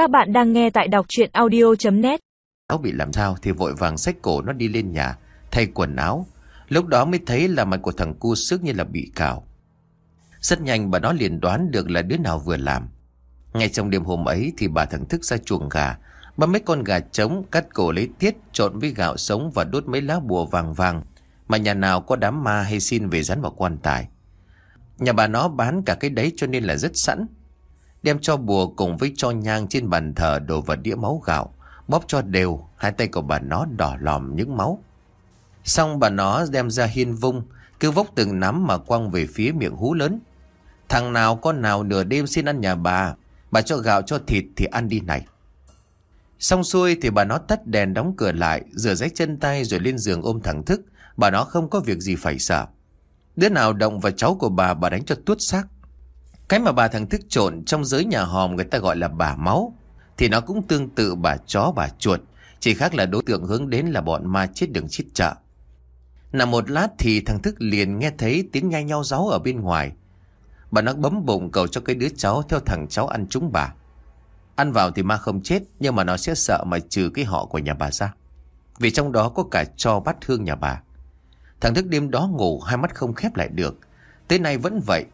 Các bạn đang nghe tại đọc chuyện audio.net Áo bị làm sao thì vội vàng xách cổ nó đi lên nhà, thay quần áo. Lúc đó mới thấy là mặt của thằng cu sức như là bị cào. Rất nhanh bà nó liền đoán được là đứa nào vừa làm. Ngay trong đêm hôm ấy thì bà thằng thức ra chuồng gà, bấm mấy con gà trống, cắt cổ lấy tiết, trộn với gạo sống và đốt mấy lá bùa vàng vàng mà nhà nào có đám ma hay xin về rắn vào quan tài. Nhà bà nó bán cả cái đấy cho nên là rất sẵn. Đem cho bùa cùng với cho nhang trên bàn thờ đổ vào đĩa máu gạo, bóp cho đều, hai tay của bà nó đỏ lòm những máu. Xong bà nó đem ra hiên vung, cứ vốc từng nắm mà quăng về phía miệng hú lớn. Thằng nào con nào nửa đêm xin ăn nhà bà, bà cho gạo cho thịt thì ăn đi này. Xong xuôi thì bà nó tắt đèn đóng cửa lại, rửa rách chân tay rồi lên giường ôm thẳng thức. Bà nó không có việc gì phải sợ. Đứa nào động vào cháu của bà bà đánh cho tuốt xác. Cái mà bà thằng thức trộn trong giới nhà hòm người ta gọi là bà máu. Thì nó cũng tương tự bà chó, bà chuột. Chỉ khác là đối tượng hướng đến là bọn ma chết đường chết chợ. Nằm một lát thì thằng thức liền nghe thấy tiếng nhai nhau giáo ở bên ngoài. Bà nó bấm bụng cầu cho cái đứa cháu theo thằng cháu ăn chúng bà. Ăn vào thì ma không chết, nhưng mà nó sẽ sợ mà trừ cái họ của nhà bà ra. Vì trong đó có cả cho bát hương nhà bà. Thằng thức đêm đó ngủ, hai mắt không khép lại được. Tới nay vẫn vậy.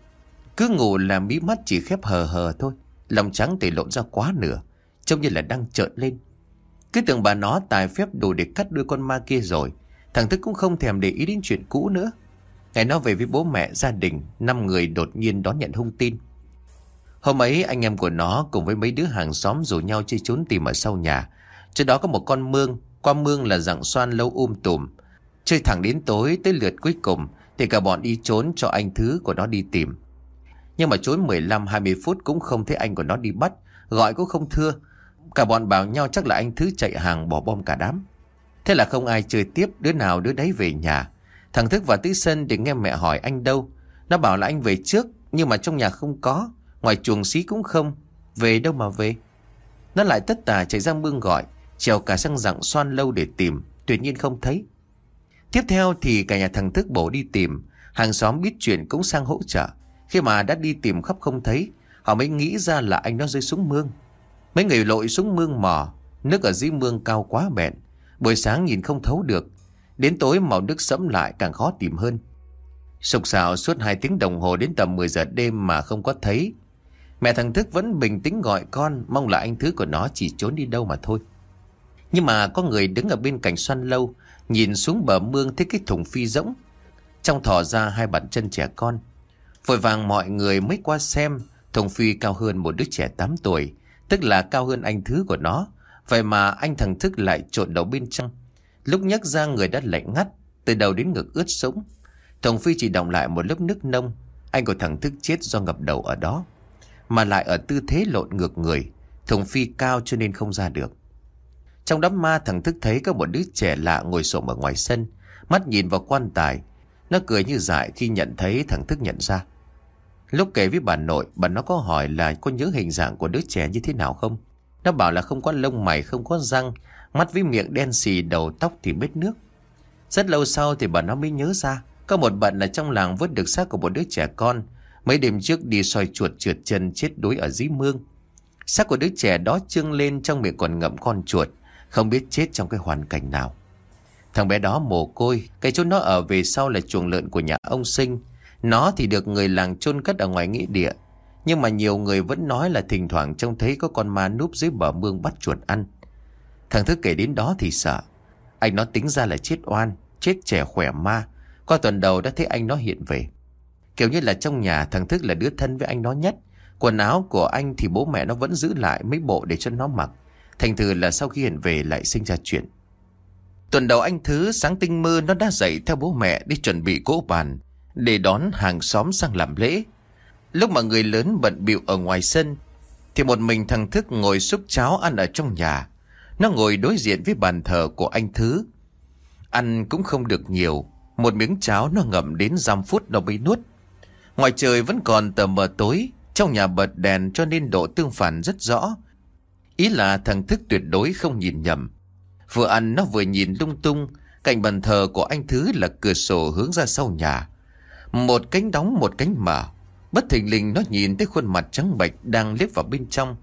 Cứ ngủ là mí mắt chỉ khép hờ hờ thôi. Lòng trắng thì lộn ra quá nửa. Trông như là đang trợn lên. Cứ tưởng bà nó tài phép đủ để cắt đuôi con ma kia rồi. Thằng thức cũng không thèm để ý đến chuyện cũ nữa. Ngày nó về với bố mẹ, gia đình, năm người đột nhiên đón nhận hung tin. Hôm ấy anh em của nó cùng với mấy đứa hàng xóm rủ nhau chơi trốn tìm ở sau nhà. trước đó có một con mương, qua mương là dạng xoan lâu um tùm. Chơi thẳng đến tối tới lượt cuối cùng thì cả bọn đi trốn cho anh thứ của nó đi tìm. Nhưng mà trốn 15-20 phút cũng không thấy anh của nó đi bắt, gọi cũng không thưa. Cả bọn bảo nhau chắc là anh thứ chạy hàng bỏ bom cả đám. Thế là không ai chơi tiếp, đứa nào đứa đấy về nhà. Thằng Thức vào Tứ sân để nghe mẹ hỏi anh đâu. Nó bảo là anh về trước, nhưng mà trong nhà không có. Ngoài chuồng xí cũng không Về đâu mà về Nó lại tất tà chạy ra mương gọi Trèo cả sang dặng xoan lâu để tìm Tuyệt nhiên không thấy Tiếp theo thì cả nhà thằng Thức bổ đi tìm Hàng xóm biết chuyện cũng sang hỗ trợ khi mà đã đi tìm khắp không thấy, Họ mới nghĩ ra là anh nó rơi xuống mương. Mấy người lội xuống mương mò, Nước ở dưới mương cao quá bẹn. Buổi sáng nhìn không thấu được, Đến tối màu nước sẫm lại càng khó tìm hơn. Sục xào suốt 2 tiếng đồng hồ đến tầm 10 giờ đêm mà không có thấy. Mẹ thằng Thức vẫn bình tĩnh gọi con, Mong là anh thứ của nó chỉ trốn đi đâu mà thôi. Nhưng mà có người đứng ở bên cạnh xoăn lâu, Nhìn xuống bờ mương thấy cái thùng phi rỗng. Trong thỏ ra hai bàn chân trẻ con Vội vàng mọi người mới qua xem Thùng phi cao hơn một đứa trẻ 8 tuổi, Tức là cao hơn anh thứ của nó. Vậy mà anh thằng Thức lại trộn đầu bên trong. Lúc nhấc ra người đã lạnh ngắt, Từ đầu đến ngực ướt sũng. Thùng phi chỉ động lại một lớp nước nông, Anh của thằng Thức chết do ngập đầu ở đó, mà lại ở tư thế lộn ngược người Thùng phi cao cho nên không ra được. Trong đám ma, thằng Thức thấy có một đứa trẻ lạ ngồi xổm ở ngoài sân, Mắt nhìn vào quan tài. Nó cười như dại khi nhận thấy thằng Thức nhận ra. Lúc kể với bà nội Bà nó có hỏi là có nhớ hình dạng của đứa trẻ như thế nào không Nó bảo là không có lông mày không có răng Mắt với miệng đen xì đầu tóc thì bết nước Rất lâu sau thì bà nó mới nhớ ra Có một bạn là trong làng vớt được xác của một đứa trẻ con Mấy đêm trước đi soi chuột trượt chân chết đuối ở dưới mương. Xác của đứa trẻ đó trương lên trong miệng còn ngậm con chuột, không biết chết trong cái hoàn cảnh nào. Thằng bé đó mồ côi, cái chỗ nó ở về sau là chuồng lợn của nhà ông Sinh. Nó thì được người làng chôn cất ở ngoài nghĩa địa. Nhưng mà nhiều người vẫn nói là thỉnh thoảng trông thấy có con ma núp dưới bờ mương bắt chuột ăn. Thằng Thức kể đến đó thì sợ. Anh nó tính ra là chết oan, chết trẻ khỏe ma. Qua tuần đầu đã thấy anh nó hiện về. Kiểu như là trong nhà thằng Thức là đứa thân với anh nó nhất. Quần áo của anh thì bố mẹ nó vẫn giữ lại mấy bộ để cho nó mặc. Thành thử là sau khi hiện về lại sinh ra chuyện. Tuần đầu anh Thứ sáng tinh mơ nó đã dậy theo bố mẹ đi chuẩn bị cỗ bàn để đón hàng xóm sang làm lễ. Lúc mà người lớn bận bịu ở ngoài sân thì một mình thằng Thức ngồi xúc cháo ăn ở trong nhà. Nó ngồi đối diện với bàn thờ của anh Thứ. Ăn cũng không được nhiều. Một miếng cháo nó ngậm đến giam phút nó mới nuốt. Ngoài trời vẫn còn tờ mờ tối, trong nhà bật đèn cho nên độ tương phản rất rõ. Ý là thằng Thức tuyệt đối không nhìn nhầm. Vừa ăn nó vừa nhìn lung tung, cạnh bàn thờ của anh Thứ là cửa sổ hướng ra sau nhà. Một cánh đóng một cánh mở, bất thình lình nó nhìn thấy khuôn mặt trắng bệch đang liếc vào bên trong.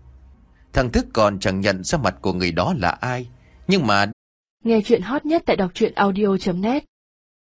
Thằng Thức còn chẳng nhận ra mặt của người đó là ai Nhưng mà Nghe chuyện hot nhất tại đọc truyện audio.net